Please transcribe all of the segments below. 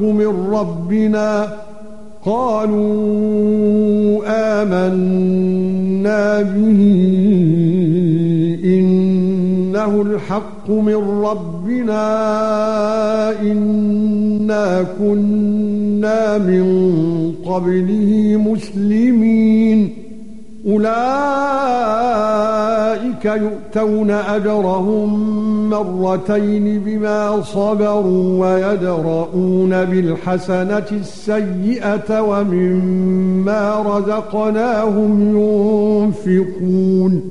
من ربنا قالوا آمنا به إنه الحق من ربنا إنا كنا من قبله مسلمين أولئك يؤتون أجرهم مرتين بما صبروا ويدرؤون بالحسنة السيئة ومما رزقناهم ينفقون.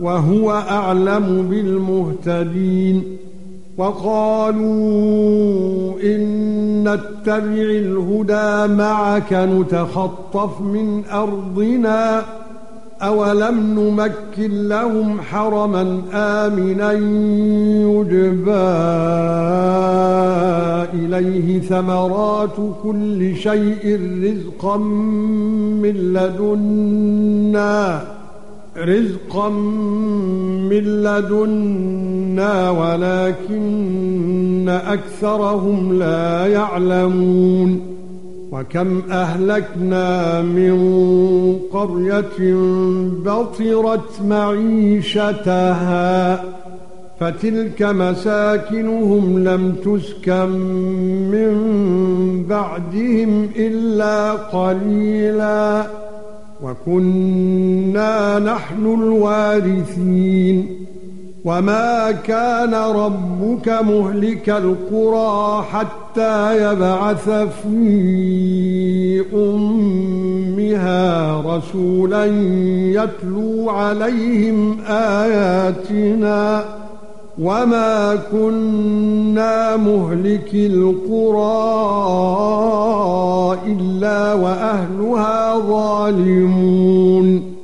وهو أعلم بالمهتدين وقالوا إن نتبع الهدى معك نتخطف من أرضنا أولم نمكن لهم حرما آمنا يجبى إليه ثمرات كل شيء رزقا من لدنا رزقا من لدنا ولكن أكثرهم لا يعلمون وكم أهلكنا من قرية بطرت معيشتها فتلك مساكنهم لم تسكن من بعدهم إلا قليلا وَكُنَّا نَحْنُ الْوَارِثِينَ. وَمَا كَانَ رَبُّكَ مُهْلِكَ الْقُرَى حَتَّى يَبْعَثَ فِي أُمِّهَا رَسُولًا يَتْلُو عَلَيْهِمْ آيَاتِنَا. وَمَا كُنَّا مُهْلِكِ الْقُرَى إِلَّا وَأَهْلُهَا ظَالِمُونَ